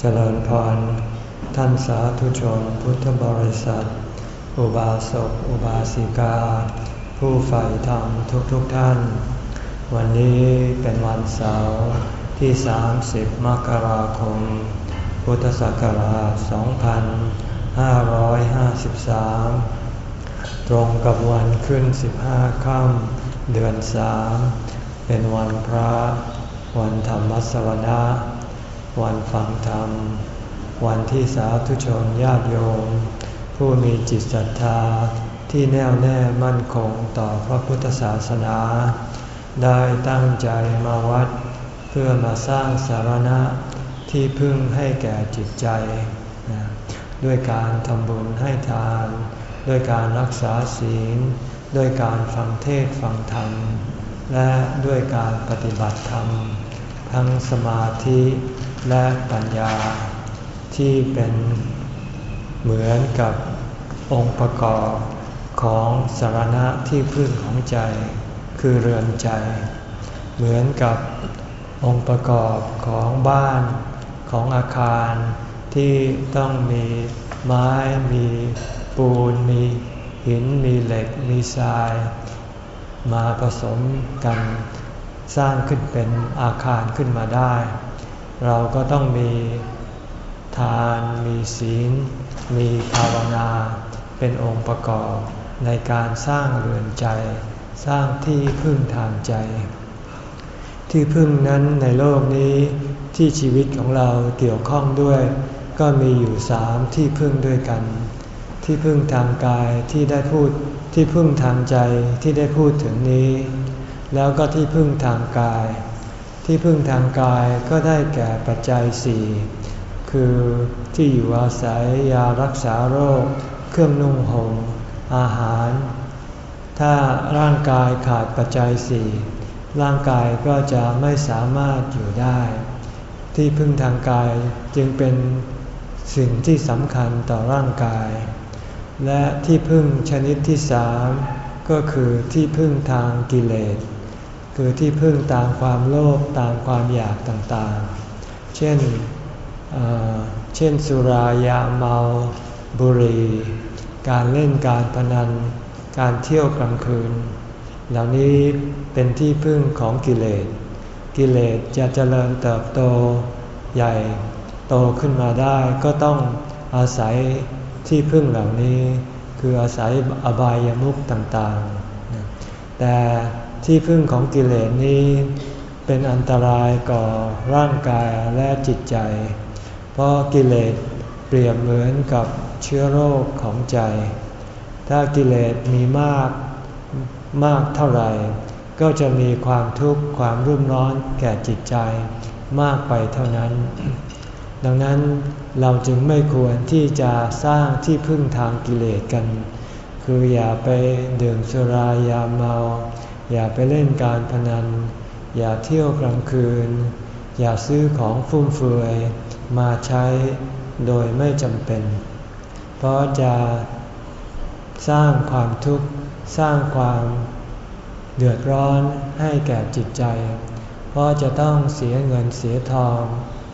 เจริญพร ท่านสาธุชนพุทธบริษัท อุบาสกอุบาสิกา ผู้ใฝ่ธรรมทุกๆทท่าน วันนี้เป็นวันเสาร์ที่ 30 มกราคม พุทธศักราช 2553 ตรงกับวันขึ้น 15 ค่ำเดือน 3 เป็นวันพระ วันธรรมสวนา วันฟังธรรม วันที่สาธุชนญาติโยม ผู้มีจิตศรัทธาที่แน่วแน่มั่นคงต่อพระพุทธศาสนา ได้ตั้งใจมาวัด เพื่อมาสร้างสารณะที่พึ่งให้แก่จิตใจ ด้วยการทำบุญให้ทาน ด้วยการรักษาศีล ด้วยการฟังเทศฟังธรรม และด้วยการปฏิบัติธรรม ทั้งสมาธิ และปัญญาที่เป็นเหมือนกับองค์ประกอบของสารณะที่พึ่งของใจ คือเรือนใจ เหมือนกับองค์ประกอบของบ้านของอาคารที่ต้องมีไม้มีปูนมีหินมีเหล็กมีทราย มาผสมกันสร้างขึ้นเป็นอาคารขึ้นมาได้ เราก็ต้องมีทานมีศีล มีภาวนา เป็นองค์ประกอบในการสร้างเรือนใจ สร้างที่พึ่งทางใจ ที่พึ่งนั้นในโลกนี้ที่ชีวิตของเราเกี่ยวข้องด้วย ก็มีอยู่สามที่พึ่งด้วยกัน ที่พึ่งทางกายที่ได้พูดที่พึ่งทางใจที่ได้พูดถึงนี้ แล้วก็ที่พึ่งทางกาย ที่พึ่งทางกายก็ได้แก่ปัจจัยสี่คือที่อยู่อาศัยยารักษาโรค เครื่องนุ่งห่มอาหาร ถ้าร่างกายขาดปัจจัยสี่ร่างกายก็จะไม่สามารถอยู่ได้ ที่พึ่งทางกายจึงเป็นสิ่งที่สำคัญต่อร่างกาย และที่พึ่งชนิดที่สามก็คือที่พึ่งทางกิเลส คือที่พึ่งตามความโลภตามความอยากต่างๆ เช่น เช่นสุรายาเมาบุรีการเล่นการพนัน การเที่ยวกลางคืน เหล่านี้เป็นที่พึ่งของกิเลส กิเลสจะเจริญเติบโตใหญ่โตขึ้นมาได้ก็ต้องอาศัยที่พึ่งเหล่านี้ คืออาศัยอบายามุขต่างๆ แต่ ที่พึ่งของกิเลสนี้ เป็นอันตรายก่อร่างกายและจิตใจ เพราะกิเลสเปรียบเหมือนกับเชื้อโรคของใจ ถ้ากิเลสมีมากมากเท่าไหร่ ก็จะมีความทุกข์ความรุ่มร้อนแก่จิตใจมากไปเท่านั้น ดังนั้นเราจึงไม่ควรที่จะสร้างที่พึ่งทางกิเลสกัน คืออย่าไปดื่มสุรายาเมา อย่าไปเล่นการพนัน อย่าเที่ยวกลางคืน อย่าซื้อของฟุ่มเฟือยมาใช้โดยไม่จำเป็น เพราะจะสร้างความทุกข์สร้างความเดือดร้อนให้แก่จิตใจ เพราะจะต้องเสียเงินเสียทอง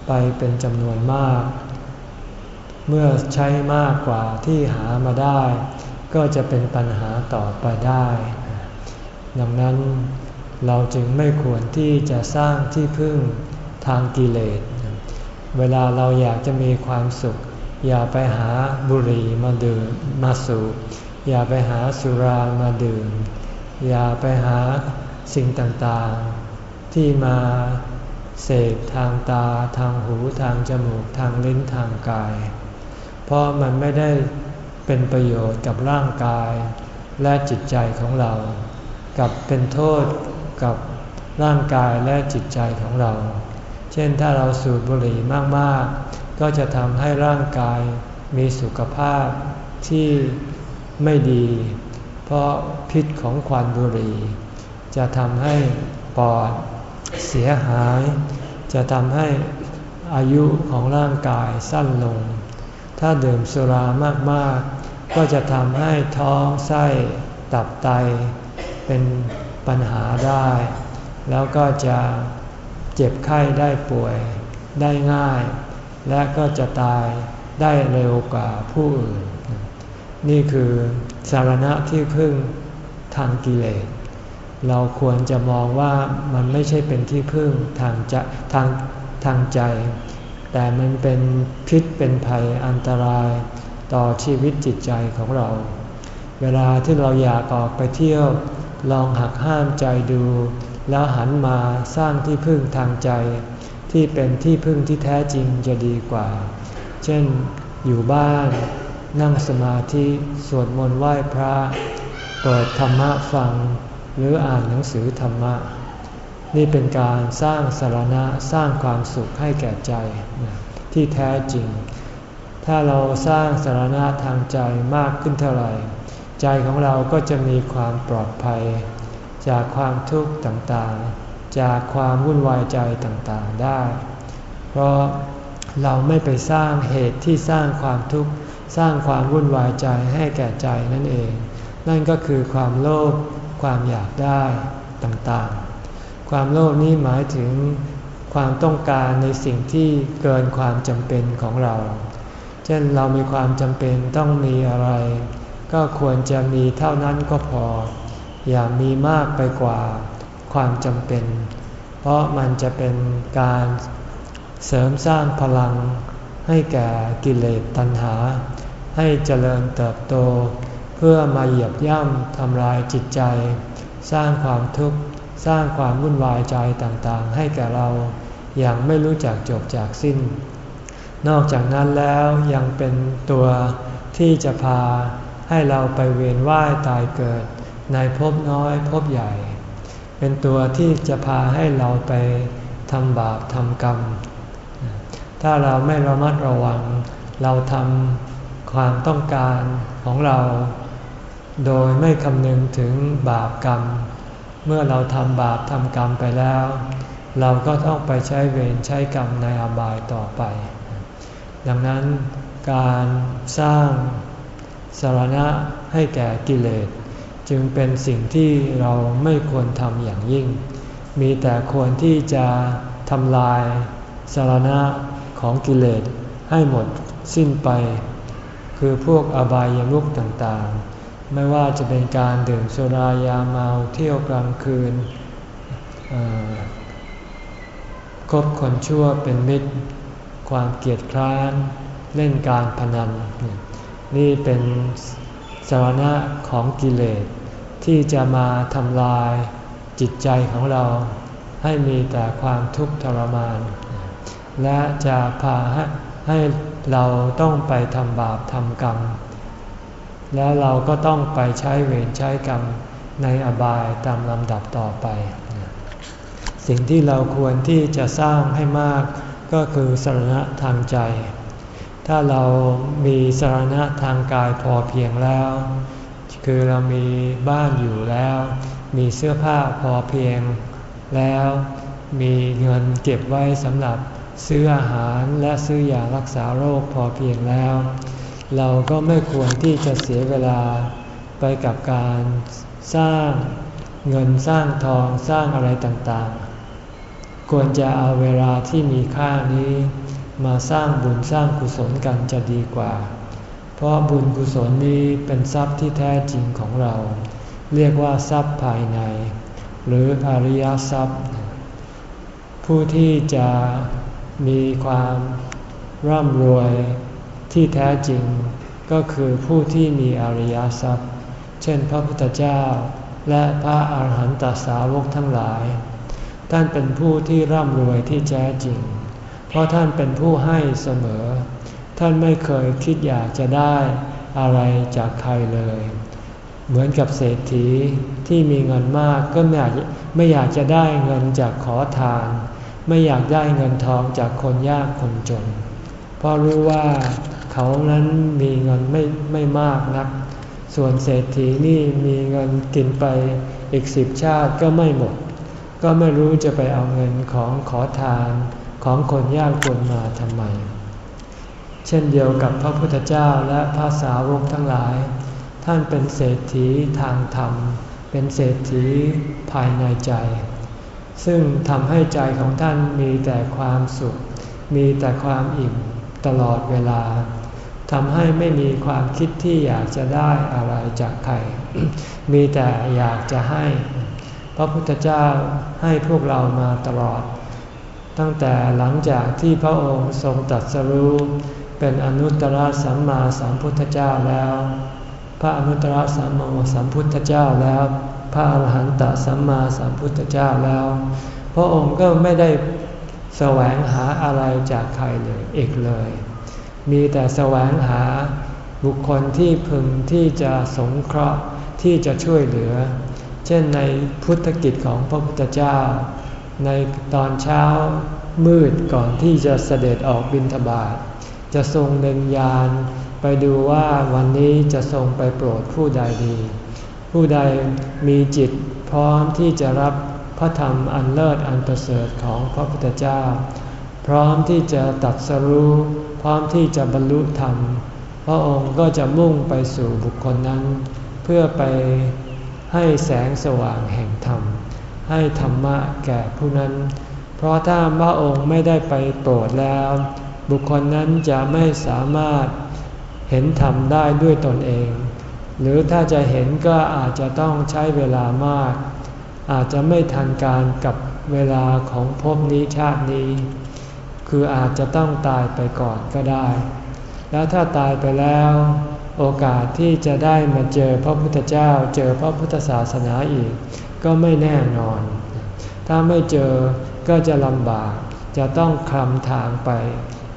ไปเป็นจำนวนมาก เมื่อใช้มากกว่าที่หามาได้ ก็จะเป็นปัญหาต่อไปได้ ดังนั้นเราจึงไม่ควรที่จะสร้างที่พึ่งทางกิเลส เวลาเราอยากจะมีความสุข อย่าไปหาบุหรี่มาดื่มมาสูบอย่าไปหาสุรามาดื่ม อย่าไปหาสิ่งต่างๆ ที่มาเสพทางตาทางหูทางจมูกทางลิ้นทางกาย เพราะมันไม่ได้เป็นประโยชน์กับร่างกายและจิตใจของเรา กับเป็นโทษกับร่างกายและจิตใจของเรา เช่นถ้าเราสูบบุหรี่มากๆ ก็จะทำให้ร่างกายมีสุขภาพที่ไม่ดี เพราะพิษของควันบุหรี่ จะทำให้ปอดเสียหาย จะทำให้อายุของร่างกายสั้นลง ถ้าดื่มสุรามากๆ ก็จะทำให้ท้องไส้ตับไต เป็นปัญหาได้ แล้วก็จะเจ็บไข้ได้ป่วยได้ง่าย และก็จะตายได้เร็วกว่าผู้อื่น นี่คือสารณะที่พึ่งทางกิเลส เราควรจะมองว่ามันไม่ใช่เป็นที่พึ่งทางจะทางทางใจ แต่มันเป็นพิษเป็นภัยอันตรายต่อชีวิตจิตใจของเรา เวลาที่เราอยากออกไปเที่ยว ลองหักห้ามใจดู แล้วหันมาสร้างที่พึ่งทางใจ ที่เป็นที่พึ่งที่แท้จริงจะดีกว่า เช่น อยู่บ้าน นั่งสมาธิสวดมนต์ไหว้พระ เปิดธรรมะฟัง หรืออ่านหนังสือธรรมะ นี่เป็นการสร้างสารณะสร้างความสุขให้แก่ใจที่แท้จริง ถ้าเราสร้างสารณะทางใจมากขึ้นเท่าไหร่ ใจของเราก็จะมีความปลอดภัย จากความทุกข์ต่างๆ จากความวุ่นวายใจต่างๆได้ เพราะเราไม่ไปสร้างเหตุที่สร้างความทุกข์สร้างความวุ่นวายใจให้แก่ใจนั่นเอง นั่นก็คือความโลภความอยากได้ต่างๆ ความโลภนี้หมายถึงความต้องการในสิ่งที่เกินความจำเป็นของเรา เช่นเรามีความจำเป็นต้องมีอะไร ก็ควรจะมีเท่านั้นก็พอ อย่ามีมากไปกว่าความจำเป็น เพราะมันจะเป็นการเสริมสร้างพลังให้แก่กิเลสตัณหา ให้เจริญเติบโต เพื่อมาเหยียบย่ำทำลายจิตใจ สร้างความทุกข์สร้างความวุ่นวายใจต่างๆ ให้แก่เราอย่างไม่รู้จักจบจากสิ้น นอกจากนั้นแล้วยังเป็นตัวที่จะพา ให้เราไปเวียนว่ายตายเกิด ในภพน้อยภพใหญ่ เป็นตัวที่จะพาให้เราไปทำบาปทำกรรม ถ้าเราไม่ระมัดระวัง เราทำความต้องการของเรา โดยไม่คำนึงถึงบาปกรรม เมื่อเราทำบาปทำกรรมไปแล้ว เราก็ต้องไปใช้เวรใช้กรรมในอบายต่อไป ดังนั้นการสร้าง สารณะให้แก่กิเลส จึงเป็นสิ่งที่เราไม่ควรทำอย่างยิ่ง มีแต่ควรที่จะทำลายสารณะของกิเลสให้หมดสิ้นไป คือพวกอบายามุขต่างๆ ไม่ว่าจะเป็นการดื่มสุรายาเมาเที่ยวกลางคืนคบคนชั่วเป็นมิตร ความเกียดคร้าน เล่นการพนัน นี่เป็นสารณะของกิเลสที่จะมาทำลายจิตใจของเรา ให้มีแต่ความทุกข์ทรมาน และจะพาให้เราต้องไปทำบาปทำกรรม แล้วเราก็ต้องไปใช้เวรใช้กรรมในอบายตามลำดับต่อไป สิ่งที่เราควรที่จะสร้างให้มากก็คือสรณะทางใจ ถ้าเรามีสารณะทางกายพอเพียงแล้ว คือเรามีบ้านอยู่แล้ว มีเสื้อผ้าพอเพียงแล้ว มีเงินเก็บไว้สำหรับซื้ออาหารและซื้อยารักษาโรคพอเพียงแล้ว เราก็ไม่ควรที่จะเสียเวลาไปกับการสร้างเงินสร้างทองสร้างอะไรต่างๆ ควรจะเอาเวลาที่มีค่านี้ มาสร้างบุญสร้างกุศลกันจะดีกว่า เพราะบุญกุศลนี้เป็นทรัพย์ที่แท้จริงของเรา เรียกว่าทรัพย์ภายใน หรืออริยทรัพย์ ผู้ที่จะมีความร่ำรวยที่แท้จริงก็คือผู้ที่มีอริยทรัพย์ เช่นพระพุทธเจ้าและพระอาหารหันตสาวกทั้งหลาย ท่านเป็นผู้ที่ร่ำรวยที่แท้จริง เพราะท่านเป็นผู้ให้เสมอ ท่านไม่เคยคิดอยากจะได้อะไรจากใครเลย เหมือนกับเศรษฐีที่มีเงินมากก็ไม่อยากไม่อยากจะได้เงินจากขอทาน ไม่อยากได้เงินทองจากคนยากคนจน เพราะรู้ว่าเขานั้นมีเงินไม่ไม่มากนัก ส่วนเศรษฐีนี่มีเงินกินไปอีกสิบชาติก็ไม่หมด ก็ไม่รู้จะไปเอาเงินของขอทาน ของคนยากจนมาทำไม เช่นเดียวกับพระพุทธเจ้าและพระสาวกทั้งหลาย ท่านเป็นเศรษฐีทางธรรม เป็นเศรษฐีภายในใจ ซึ่งทำให้ใจของท่านมีแต่ความสุขมมีแต่ความอิ่มตลอดเวลาทำให้ไม่มีความคิดที่อยากจะได้อะไรจากใคร มีแต่อยากจะให้ พระพุทธเจ้าให้พวกเรามาตลอด ตั้งแต่หลังจากที่พระองค์ทรงตัดสรู้เป็นอนุตตรสัมมาสัมพุทธเจ้าแล้ว พระอนุตตรสัมมาสัมพุทธเจ้าแล้ว พระอรหันตสัมมาสัมพุทธเจ้าแล้ว พระองค์ก็ไม่ได้แสวงหาอะไรจากใครเลยอีกเลย มีแต่แสวงหาบุคคลที่พึงที่จะสงเคราะห์ที่จะช่วยเหลือ เช่นในพุทธกิจของพระพุทธเจ้า ในตอนเช้ามืดก่อนที่จะเสด็จออกบิณฑบาตจะทรงเดินยานไปดูว่าวันนี้จะทรงไปโปรดผู้ใดดี ผู้ใดมีจิตพร้อมที่จะรับพระธรรมอันเลิศอันประเสริฐของพระพุทธเจ้า พร้อมที่จะตัดสรู้ พร้อมที่จะบรรลุธรรม พระองค์ก็จะมุ่งไปสู่บุคคลนั้น เพื่อไปให้แสงสว่างแห่งธรรม ให้ธรรมะแก่ผู้นั้น เพราะถ้าพระองค์ไม่ได้ไปโปรดแล้ว บุคคลนั้นจะไม่สามารถเห็นธรรมได้ด้วยตนเอง หรือถ้าจะเห็นก็อาจจะต้องใช้เวลามาก อาจจะไม่ทันการกับเวลาของภพนี้ชาตินี้ คืออาจจะต้องตายไปก่อนก็ได้ แล้วถ้าตายไปแล้ว โอกาสที่จะได้มาเจอพระพุทธเจ้าเจอพระพุทธศาสนาอีก ก็ไม่แน่นอน ถ้าไม่เจอก็จะลำบาก จะต้องคลำทางไป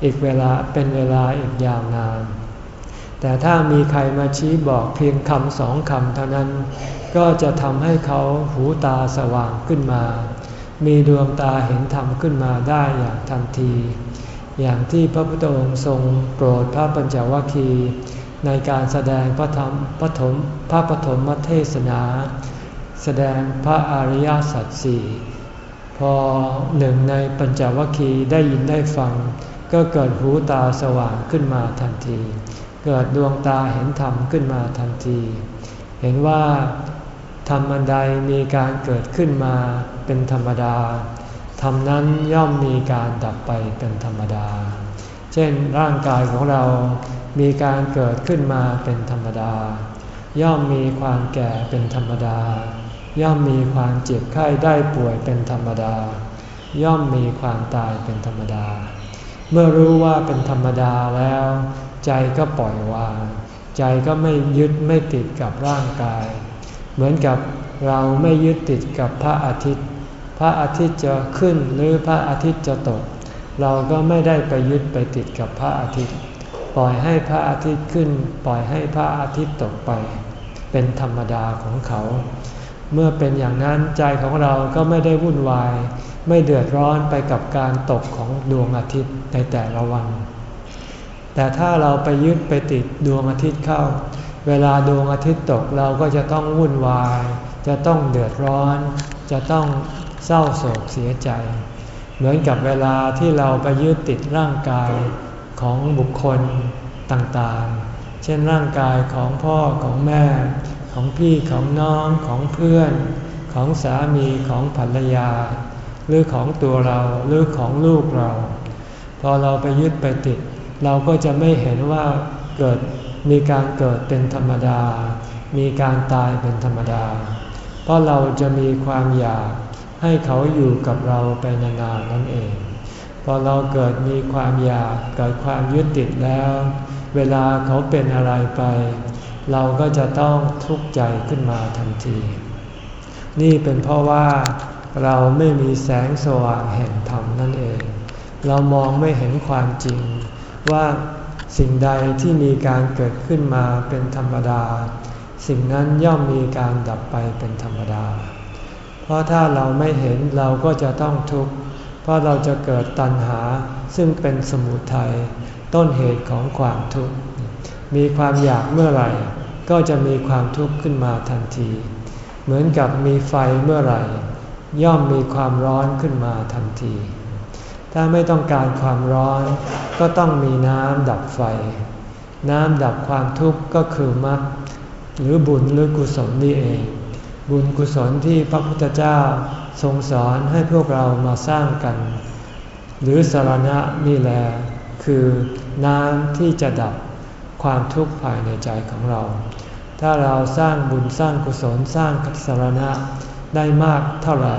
อีกเวลาเป็นเวลาอีกยาวนาน แต่ถ้ามีใครมาชี้บอกเพียงคำสองคำเท่านั้น ก็จะทำให้เขาหูตาสว่างขึ้นมา มีดวงตาเห็นธรรมขึ้นมาได้อย่างทันที อย่างที่พระพุทธองค์ทรงโปรดพระปัญจวัคคีย์ในการแสดงพระธรรมพระถมพระปฐมเทศนา แสดงพระอริยสัจสี่พอหนึ่งในปัญจวัคคีย์ได้ยินได้ฟัง ก็เกิดหูตาสว่างขึ้นมาทันที เกิดดวงตาเห็นธรรมขึ้นมาทันที เห็นว่าธรรมันใดมีการเกิดขึ้นมาเป็นธรรมดาธรรมนั้นย่อมมีการดับไปเป็นธรรมดา เช่นร่างกายของเรา มีการเกิดขึ้นมาเป็นธรรมดา ย่อมมีความแก่เป็นธรรมดา ย่อมมีความเจ็บไข้ได้ป่วยเป็นธรรมดา ย่อมมีความตายเป็นธรรมดา เมื่อรู้ว่าเป็นธรรมดาแล้ว ใจก็ปล่อยวาง ใจก็ไม่ยึดไม่ติดกับร่างกาย เหมือนกับเราไม่ยึดติดกับพระอาทิตย์ พระอาทิตย์จะขึ้นหรือพระอาทิตย์จะตก เราก็ไม่ได้ไปยึดไปติดกับพระอาทิตย์ ปล่อยให้พระอาทิตย์ขึ้น ปล่อยให้พระอาทิตย์ตกไป เป็นธรรมดาของเขา เมื่อเป็นอย่างนั้นใจของเราก็ไม่ได้วุ่นวาย ไม่เดือดร้อนไปกับการตกของดวงอาทิตย์ในแต่ละวัน แต่ถ้าเราไปยึดไปติดดวงอาทิตย์เข้า เวลาดวงอาทิตย์ตกเราก็จะต้องวุ่นวาย จะต้องเดือดร้อน จะต้องเศร้าโศกเสียใจ เหมือนกับเวลาที่เราไปยึดติดร่างกายของบุคคลต่างๆ เช่นร่างกายของพ่อของแม่ ของพี่ของน้องของเพื่อน ของสามีของภรรยา หรือของตัวเราหรือของลูกเรา พอเราไปยึดไปติด เราก็จะไม่เห็นว่าเกิดมีการเกิดเป็นธรรมดา มีการตายเป็นธรรมดา เพราะเราจะมีความอยากให้เขาอยู่กับเราไปนานๆนั่นเอง พอเราเกิดมีความอยากเกิดความยึดติดแล้ว เวลาเขาเป็นอะไรไป เราก็จะต้องทุกข์ใจขึ้นมาทันที นี่เป็นเพราะว่าเราไม่มีแสงสว่างแห่งธรรมนั่นเอง เรามองไม่เห็นความจริง ว่าสิ่งใดที่มีการเกิดขึ้นมาเป็นธรรมดา สิ่งนั้นย่อมมีการดับไปเป็นธรรมดา เพราะถ้าเราไม่เห็นเราก็จะต้องทุกข์ เพราะเราจะเกิดตัณหาซึ่งเป็นสมุทัยต้นเหตุของความทุกข์ มีความอยากเมื่อไหร่ ก็จะมีความทุกข์ขึ้นมาทันที เหมือนกับมีไฟเมื่อไหร่ ย่อมมีความร้อนขึ้นมาทันที ถ้าไม่ต้องการความร้อนก็ต้องมีน้ำดับไฟ น้ำดับความทุกข์ก็คือมรรคหรือบุญหรือกุศลนี่เอง บุญกุศลที่พระพุทธเจ้าทรงสอนให้พวกเรามาสร้างกัน หรือสารณะนี่แหละคือน้ำที่จะดับ ความทุกข์ภายในใจของเรา ถ้าเราสร้างบุญสร้างกุศลสร้างสารณะได้มากเท่าไหร่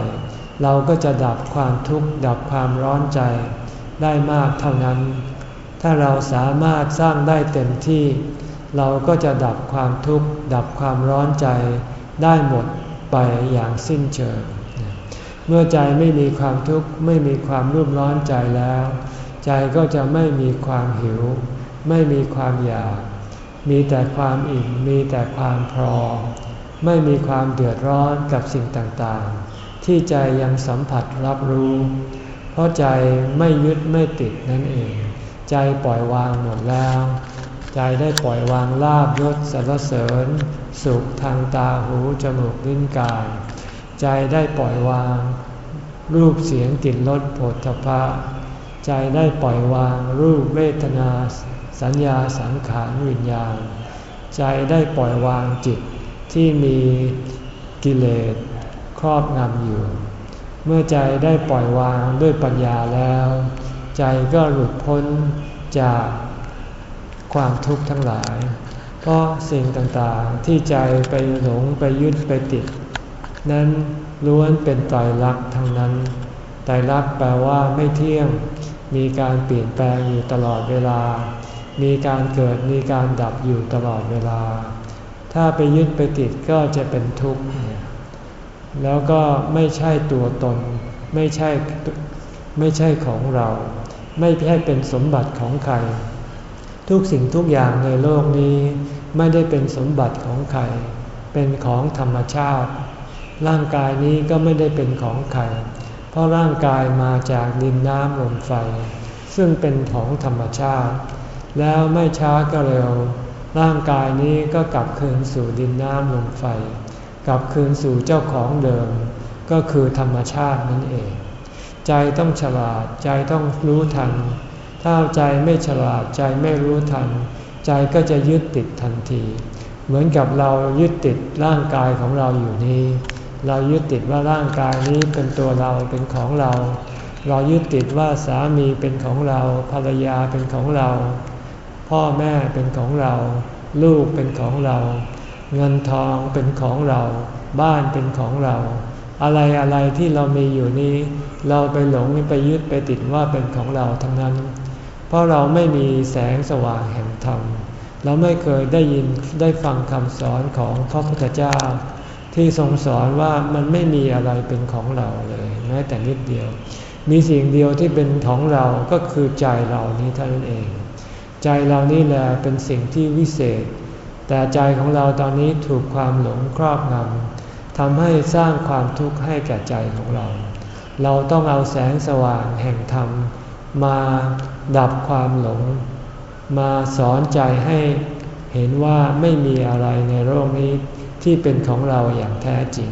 เราก็จะดับความทุกข์ดับความร้อนใจได้มากเท่านั้น ถ้าเราสามารถสร้างได้เต็มที่ เราก็จะดับความทุกข์ดับความร้อนใจได้หมดไปอย่างสิ้นเชิง เมื่อใจไม่มีความทุกข์ไม่มีความรุ่มร้อนใจแล้ว ใจก็จะไม่มีความหิว ไม่มีความอยาก มีแต่ความอิ่ม มีแต่ความพรอมไม่มีความเดือดร้อนกับสิ่งต่างๆ ที่ใจยังสัมผัสรับรู้ เพราะใจไม่ยึดไม่ติดนั่นเอง ใจปล่อยวางหมดแล้ว ใจได้ปล่อยวางลาบยศสรรเสริญ สุขทางตาหูจมูกลิ้นกาย ใจได้ปล่อยวาง รูปเสียงกลิ่นรสผลทพะใจได้ปล่อยวางรูปเวทนา สัญญาสังขารวิญญาณ ใจได้ปล่อยวางจิตที่มีกิเลสครอบงำอยู่ เมื่อใจได้ปล่อยวางด้วยปัญญาแล้ว ใจก็หลุดพ้นจากความทุกข์ทั้งหลาย เพราะสิ่งต่างๆที่ใจไปหลงไปยึดไปติด นั้นล้วนเป็นไตรลักษณ์ทั้งนั้นไตรลักษณ์แปลว่าไม่เที่ยง มีการเปลี่ยนแปลงอยู่ตลอดเวลา มีการเกิดมีการดับอยู่ตลอดเวลา ถ้าไปยึดไปติดก็จะเป็นทุกข์ แล้วก็ไม่ใช่ตัวตน ไม่ใช่ไม่ใช่ของเรา ไม่ใช่เป็นสมบัติของใคร ทุกสิ่งทุกอย่างในโลกนี้ไม่ได้เป็นสมบัติของใคร เป็นของธรรมชาติ ร่างกายนี้ก็ไม่ได้เป็นของใคร เพราะร่างกายมาจากดินน้ำลมไฟ ซึ่งเป็นของธรรมชาติ แล้วไม่ช้าก็เร็ว ร่างกายนี้ก็กลับคืนสู่ดินน้ำลมไฟ กลับคืนสู่เจ้าของเดิม ก็คือธรรมชาตินั่นเอง ใจต้องฉลาดใจต้องรู้ทัน ถ้าใจไม่ฉลาดใจไม่รู้ทัน ใจก็จะยึดติดทันที เหมือนกับเรายึดติดร่างกายของเราอยู่นี้ เรายึดติดว่าร่างกายนี้เป็นตัวเราเป็นของเรา เรายึดติดว่าสามีเป็นของเราภรรยาเป็นของเรา พ่อแม่เป็นของเรา ลูกเป็นของเรา เงินทองเป็นของเรา บ้านเป็นของเรา อะไรอะไรที่เรามีอยู่นี้ เราไปหลงไปยึดไปติดว่าเป็นของเราทั้งนั้น เพราะเราไม่มีแสงสว่างแห่งธรรม เราไม่เคยได้ยินได้ฟังคำสอนของพระพุทธเจ้า ที่ทรงสอนว่ามันไม่มีอะไรเป็นของเราเลยแม้แต่นิดเดียว มีสิ่งเดียวที่เป็นของเราก็คือใจเรานี้เท่านั้นเอง ใจเรานี่แหละเป็นสิ่งที่วิเศษ แต่ใจของเราตอนนี้ถูกความหลงครอบงำทำให้สร้างความทุกข์ให้แก่ใจของเรา เราต้องเอาแสงสว่างแห่งธรรม มาดับความหลง มาสอนใจให้เห็นว่าไม่มีอะไรในโลกนี้ที่เป็นของเราอย่างแท้จริง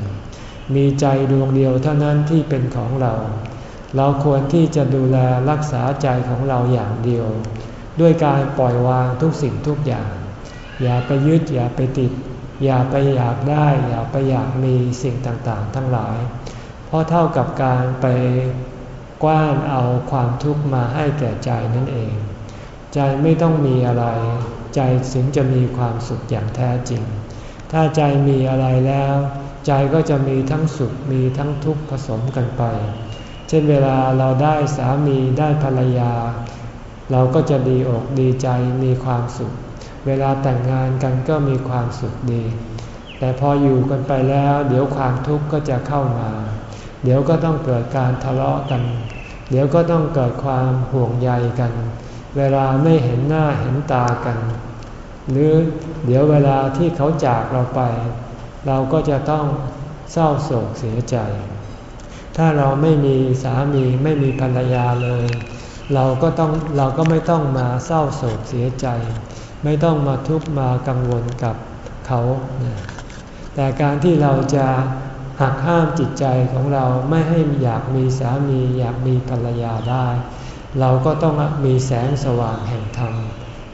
มีใจดวงเดียวเท่านั้นที่เป็นของเรา เราควรที่จะดูแลรักษาใจของเราอย่างเดียว ด้วยการปล่อยวางทุกสิ่งทุกอย่าง อย่าไปยึดอย่าไปติด อย่าไปอยากได้ อย่าไปอยากมีสิ่งต่างๆ ทั้งหลาย เพราะเท่ากับการไปกว้านเอาความทุกข์มาให้แก่ใจนั่นเอง ใจไม่ต้องมีอะไร ใจถึงจะมีความสุขอย่างแท้จริง ถ้าใจมีอะไรแล้ว ใจก็จะมีทั้งสุขมีทั้งทุกข์ผสมกันไป เช่นเวลาเราได้สามีได้ภรรยา เราก็จะดีอกดีใจมีความสุข เวลาแต่งงานกันก็มีความสุขดี แต่พออยู่กันไปแล้ว เดี๋ยวความทุกข์ก็จะเข้ามา เดี๋ยวก็ต้องเกิดการทะเลาะกัน เดี๋ยวก็ต้องเกิดความห่วงใยกัน เวลาไม่เห็นหน้าเห็นตากัน หรือเดี๋ยวเวลาที่เขาจากเราไป เราก็จะต้องเศร้าโศกเสียใจ ถ้าเราไม่มีสามีไม่มีภรรยาเลย เราก็ต้องเราก็ไม่ต้องมาเศร้าโศกเสียใจ ไม่ต้องมาทุกข์มากังวลกับเขา แต่การที่เราจะหักห้ามจิตใจของเราไม่ให้อยากมีสามีอยากมีภรรยาได้ เราก็ต้องมีแสงสว่างแห่งธรรม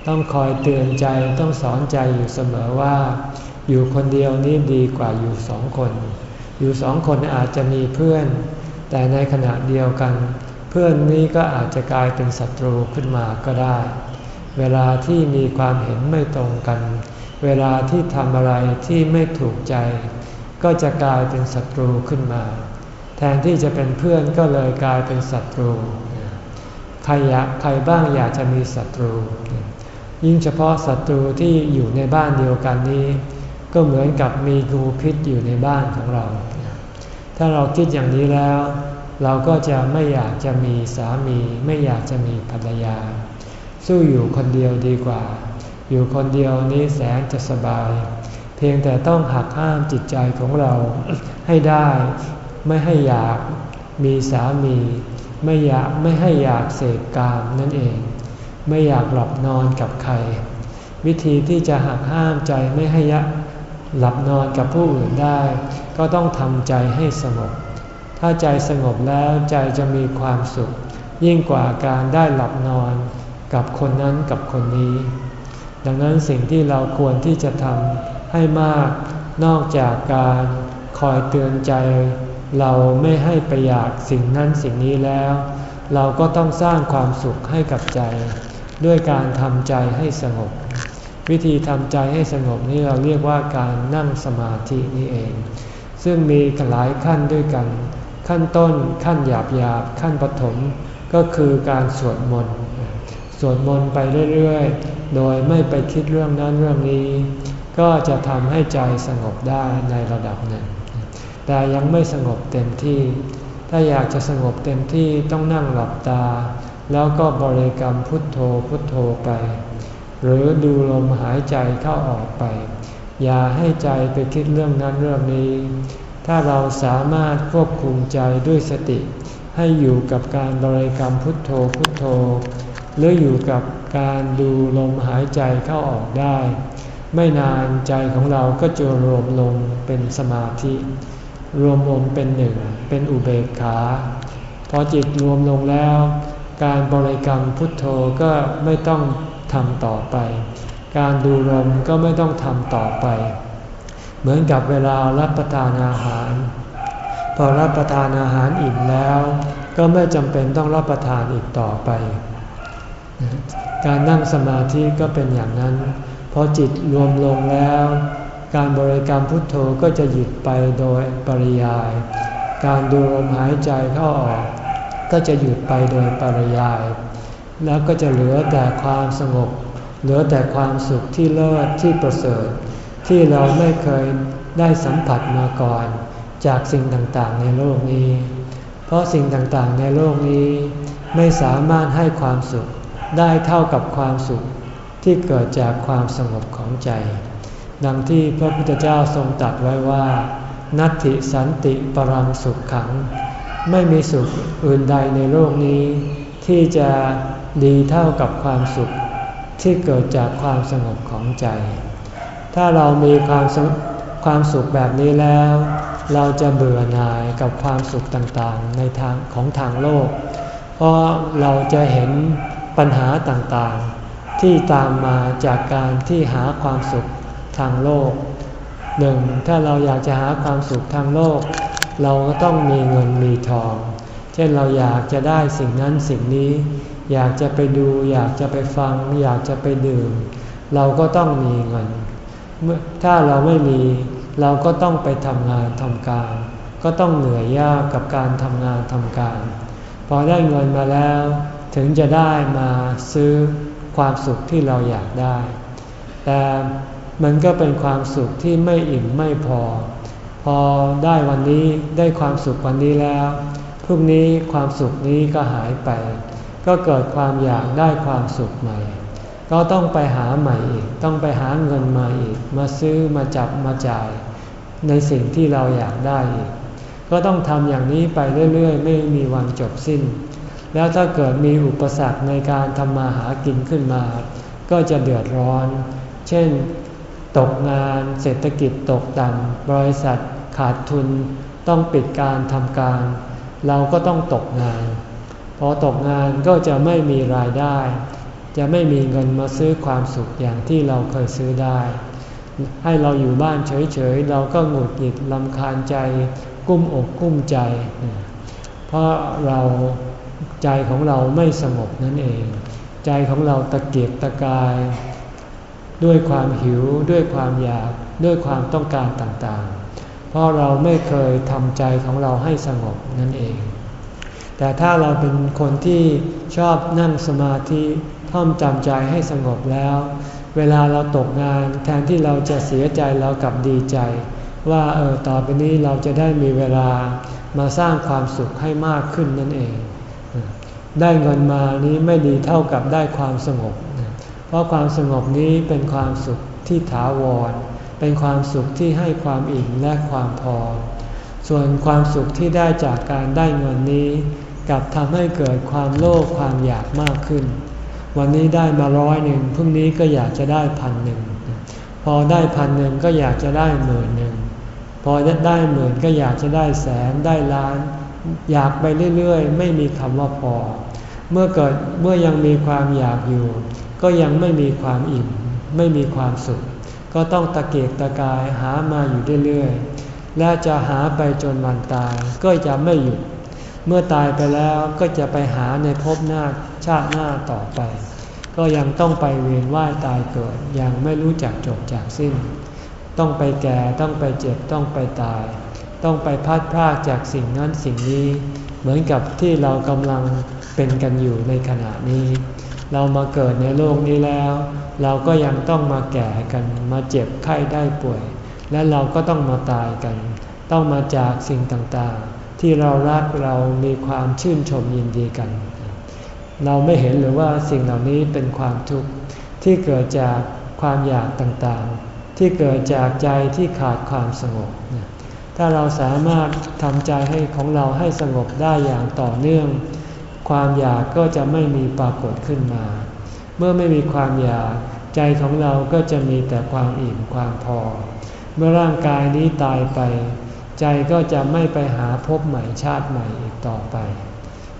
ต้องคอยเตือนใจต้องสอนใจอยู่เสมอว่า อยู่คนเดียวนี้ดีกว่าอยู่สองคน อยู่สองคนอาจจะมีเพื่อน แต่ในขณะเดียวกัน เพื่อนนี้ก็อาจจะกลายเป็นศัตรูขึ้นมาก็ได้ เวลาที่มีความเห็นไม่ตรงกัน เวลาที่ทำอะไรที่ไม่ถูกใจ ก็จะกลายเป็นศัตรูขึ้นมา แทนที่จะเป็นเพื่อนก็เลยกลายเป็นศัตรู ใครอยากใครบ้างอยากจะมีศัตรู ยิ่งเฉพาะศัตรูที่อยู่ในบ้านเดียวกันนี้ ก็เหมือนกับมีงูพิษอยู่ในบ้านของเรา ถ้าเราคิดอย่างนี้แล้ว เราก็จะไม่อยากจะมีสามีไม่อยากจะมีภรรยา สู้อยู่คนเดียวดีกว่า อยู่คนเดียวนี้แสนจะสบาย เพียงแต่ต้องหักห้ามจิตใจของเราให้ได้ไม่ให้อยากมีสามี ไม่อยากไม่ให้อยากเสกกามนั่นเอง ไม่อยากหลับนอนกับใคร วิธีที่จะหักห้ามใจไม่ให้ยะหลับนอนกับผู้อื่นได้ ก็ต้องทำใจให้สงบ ถ้าใจสงบแล้วใจจะมีความสุข ยิ่งกว่าการได้หลับนอนกับคนนั้นกับคนนี้ ดังนั้นสิ่งที่เราควรที่จะทำให้มาก นอกจากการคอยเตือนใจ เราไม่ให้ไปอยากสิ่งนั้นสิ่งนี้แล้ว เราก็ต้องสร้างความสุขให้กับใจ ด้วยการทำใจให้สงบ วิธีทำใจให้สงบนี้เราเรียกว่าการนั่งสมาธินี่เอง ซึ่งมีหลายขั้นด้วยกัน ขั้นต้นขั้นหยาบหยาบขั้นปฐมก็คือการสวดมนต์สวดมนต์ไปเรื่อยๆ โดยไม่ไปคิดเรื่องนั้นเรื่องนี้ ก็จะทำให้ใจสงบได้ในระดับหนึ่ง แต่ยังไม่สงบเต็มที่ ถ้าอยากจะสงบเต็มที่ต้องนั่งหลับตา แล้วก็บริกรรมพุทโธพุทโธไป หรือดูลมหายใจเข้าออกไป อย่าให้ใจไปคิดเรื่องนั้นเรื่องนี้ ถ้าเราสามารถควบคุมใจด้วยสติ ให้อยู่กับการบริกรรมพุทโธพุทโธ หรืออยู่กับการดูลมหายใจเข้าออกได้ ไม่นานใจของเราก็จะรวมลงเป็นสมาธิ รวมลงเป็นหนึ่ง เป็นอุเบกขา พอจิตรวมลงแล้ว การบริกรรมพุทโธก็ไม่ต้องทำต่อไป การดูลมก็ไม่ต้องทำต่อไป เหมือนกับเวลารับประทานอาหาร พอรับประทานอาหารอิ่มแล้ว ก็ไม่จำเป็นต้องรับประทานอีกต่อไป การนั่งสมาธิก็เป็นอย่างนั้น พอจิตรวมลงแล้ว การบริกรรมพุทโธก็จะหยุดไปโดยปริยาย การดูลมหายใจเข้าออก ก็จะหยุดไปโดยปริยาย แล้วก็จะเหลือแต่ความสงบ เหลือแต่ความสุขที่เลิศที่ประเสริฐ ที่เราไม่เคยได้สัมผัสมาก่อน จากสิ่งต่างๆ ในโลกนี้ เพราะสิ่งต่างๆ ในโลกนี้ ไม่สามารถให้ความสุขได้เท่ากับความสุขที่เกิดจากความสงบของใจ ดังที่พระพุทธเจ้าทรงตรัสไว้ว่า นัตติสันติปรังสุขขัง ไม่มีสุขอื่นใดในโลกนี้ ที่จะดีเท่ากับความสุขที่เกิดจากความสงบของใจ ถ้าเรามีความความสุขแบบนี้แล้ว เราจะเบื่อหน่ายกับความสุขต่างๆ ในทางของทางโลก เพราะเราจะเห็นปัญหาต่างๆ ที่ตามมาจากการที่หาความสุขทางโลกหนึ่งถ้าเราอยากจะหาความสุขทางโลก เราก็ต้องมีเงินมีทอง เช่นเราอยากจะได้สิ่งนั้นสิ่งนี้ อยากจะไปดู อยากจะไปฟัง อยากจะไปดื่ม เราก็ต้องมีเงิน ถ้าเราไม่มีเราก็ต้องไปทำงานทำการ ก็ต้องเหนื่อยยากกับการทำงานทำการ พอได้เงินมาแล้ว ถึงจะได้มาซื้อความสุขที่เราอยากได้ แต่มันก็เป็นความสุขที่ไม่อิ่มไม่พอ พอได้วันนี้ได้ความสุขวันนี้แล้วพรุ่งนี้ความสุขนี้ก็หายไป ก็เกิดความอยากได้ความสุขใหม่ ก็ต้องไปหาใหม่อีก ต้องไปหาเงินมาอีก มาซื้อมาจับมาจ่าย ในสิ่งที่เราอยากได้อีก ก็ต้องทำอย่างนี้ไปเรื่อยๆ ไม่มีวันจบสิ้น แล้วถ้าเกิดมีอุปสรรคในการทำมาหากินขึ้นมา ก็จะเดือดร้อน เช่น ตกงานเศรษฐกิจตกต่ำบริษัทขาดทุน ต้องปิดการทำการ เราก็ต้องตกงาน พอตกงานก็จะไม่มีรายได้ จะไม่มีเงินมาซื้อความสุขอย่างที่เราเคยซื้อได้ ให้เราอยู่บ้านเฉยๆ เราก็หงุดหงิดลำคาญใจ กุ้มอกกุ้มใจ เพราะเราใจของเราไม่สงบนั่นเอง ใจของเราตะเกียกตะกาย ด้วยความหิวด้วยความอยากด้วยความต้องการต่างๆ เพราะเราไม่เคยทำใจของเราให้สงบนั่นเอง แต่ถ้าเราเป็นคนที่ชอบนั่งสมาธิ ท่อมจำใจให้สงบแล้ว เวลาเราตกงานแทนที่เราจะเสียใจเรากลับดีใจ ว่าเออต่อไปนี้เราจะได้มีเวลามาสร้างความสุขให้มากขึ้นนั่นเอง ได้เงินมานี้ไม่ดีเท่ากับได้ความสงบ เพราะความสงบนี้เป็นความสุขที่ถาวร เป็นความสุขที่ให้ความอิ่มและความพอ ส่วนความสุขที่ได้จากการได้เงินนี้ กลับทำให้เกิดความโลภความอยากมากขึ้น วันนี้ได้มาร้อยหนึ่งพรุ่งนี้ก็อยากจะได้พันหนึ่งพอได้พันหนึ่งก็อยากจะได้หมื่นหนึ่งพอได้หมื่นก็อยากจะได้แสนได้ล้าน อยากไปเรื่อยๆ ไม่มีคำว่าพอ เมื่อเกิดเมื่อยังมีความอยากอยู่ ก็ยังไม่มีความอิ่ม ไม่มีความสุข ก็ต้องตะเกียกตะกายหามาอยู่เรื่อยๆ และจะหาไปจนวันตายก็จะไม่หยุด เมื่อตายไปแล้วก็จะไปหาในภพหน้า ชาติหน้าต่อไป ก็ยังต้องไปเวียนว่ายตายเกิดยังไม่รู้จักจบจากสิ้น ต้องไปแก่ต้องไปเจ็บต้องไปตาย ต้องไปพัดพรากจากสิ่งนั้นสิ่งนี้ เหมือนกับที่เรากำลังเป็นกันอยู่ในขณะนี้ เรามาเกิดในโลกนี้แล้ว เราก็ยังต้องมาแก่กันมาเจ็บไข้ได้ป่วย และเราก็ต้องมาตายกัน ต้องมาจากสิ่งต่างๆ ที่เรารักเรามีความชื่นชมยินดีกัน เราไม่เห็นหรือว่าสิ่งเหล่านี้เป็นความทุกข์ที่เกิดจากความอยากต่างๆ ที่เกิดจากใจที่ขาดความสงบ ถ้าเราสามารถทำใจให้ของเราให้สงบได้อย่างต่อเนื่อง ความอยากก็จะไม่มีปรากฏขึ้นมา เมื่อไม่มีความอยากใจของเราก็จะมีแต่ความอิ่มความพอ เมื่อร่างกายนี้ตายไป ใจก็จะไม่ไปหาพบใหม่ชาติใหม่อีกต่อไป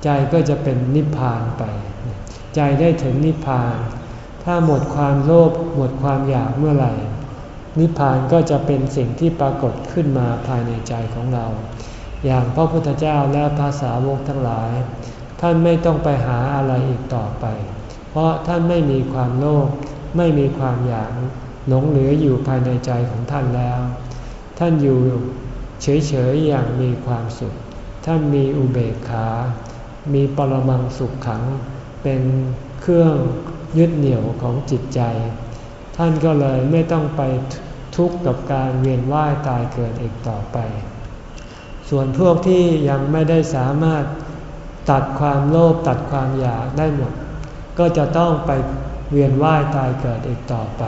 ใจก็จะเป็นนิพพานไป ใจได้ถึงนิพพาน ถ้าหมดความโลภหมดความอยากเมื่อไหร่ นิพพานก็จะเป็นสิ่งที่ปรากฏขึ้นมาภายในใจของเรา อย่างพระพุทธเจ้าและภาษาวกทั้งหลาย ท่านไม่ต้องไปหาอะไรอีกต่อไป เพราะท่านไม่มีความโลภไม่มีความอยากหลงเหลืออยู่ภายในใจของท่านแล้ว ท่านอยู่เฉยๆอย่างมีความสุข ท่านมีอุเบกขา มีปรมังสุขขัง เป็นเครื่องยึดเหนี่ยวของจิตใจ ท่านก็เลยไม่ต้องไปทุกข์กับการเวียนว่ายตายเกิดอีกต่อไป ส่วนพวกที่ยังไม่ได้สามารถตัดความโลภตัดความอยากได้หมด ก็จะต้องไปเวียนว่ายตายเกิดอีกต่อไป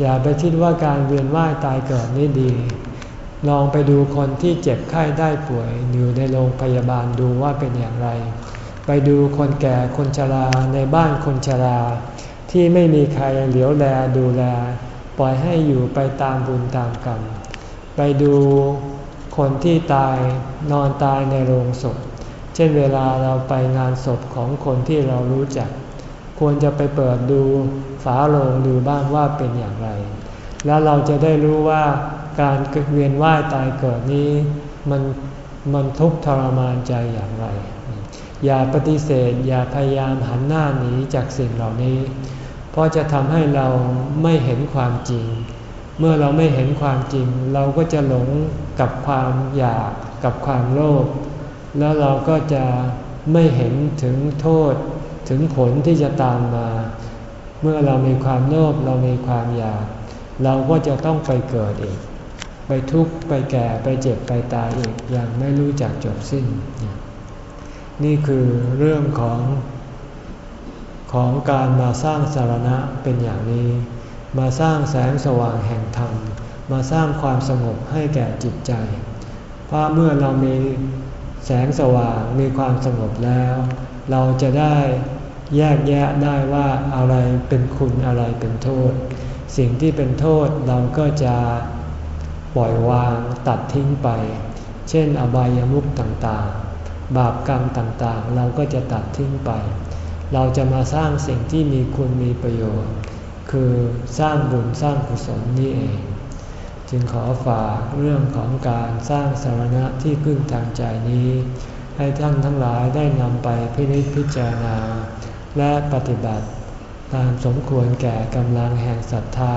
อย่าไปคิดว่าการเวียนว่ายตายเกิดนี่ดี ลองไปดูคนที่เจ็บไข้ได้ป่วยอยู่ในโรงพยาบาลดูว่าเป็นอย่างไร ไปดูคนแก่คนชราในบ้านคนชรา ที่ไม่มีใครเหลียวแลดูแล ปล่อยให้อยู่ไปตามบุญตามกรรม ไปดูคนที่ตายนอนตายในโรงศพ เช่นเวลาเราไปงานศพของคนที่เรารู้จัก ควรจะไปเปิดดูฝาโลงดูบ้างว่าเป็นอย่างไร แล้วเราจะได้รู้ว่า การเวียนว่ายตายเกิดนี้มันมันทุกข์ทรมานใจอย่างไร อย่าปฏิเสธอย่าพยายามหันหน้าหนีจากสิ่งเหล่านี้ เพราะจะทำให้เราไม่เห็นความจริง เมื่อเราไม่เห็นความจริง เราก็จะหลงกับความอยากกับความโลภแล้วเราก็จะไม่เห็นถึงโทษถึงผลที่จะตามมา เมื่อเรามีความโลภเรามีความอยาก เราก็จะต้องไปเกิดอีก ไปทุกข์ไปแก่ไปเจ็บไปตายอีกอย่างไม่รู้จักจบสิ้น นี่คือเรื่องของของการมาสร้างสารณะเป็นอย่างนี้ มาสร้างแสงสว่างแห่งธรรม มาสร้างความสงบให้แก่จิตใจ เพราะเมื่อเรามีแสงสว่างมีความสงบแล้ว เราจะได้แยกแยะได้ว่าอะไรเป็นคุณอะไรเป็นโทษ สิ่งที่เป็นโทษเราก็จะ ปล่อยวางตัดทิ้งไป เช่น อบายามุขต่างๆ บาปกรรมต่างๆ เราก็จะตัดทิ้งไป เราจะมาสร้างสิ่งที่มีคุณมีประโยชน์ คือสร้างบุญสร้างกุศลนี่เอง จึงขอฝากเรื่องของการสร้างสารณะที่พึ่งทางใจนี้ ให้ท่านทั้งหลายได้นำไปพินิจพิจารณา และปฏิบัติ ตามสมควรแก่กำลังแห่งศรัทธา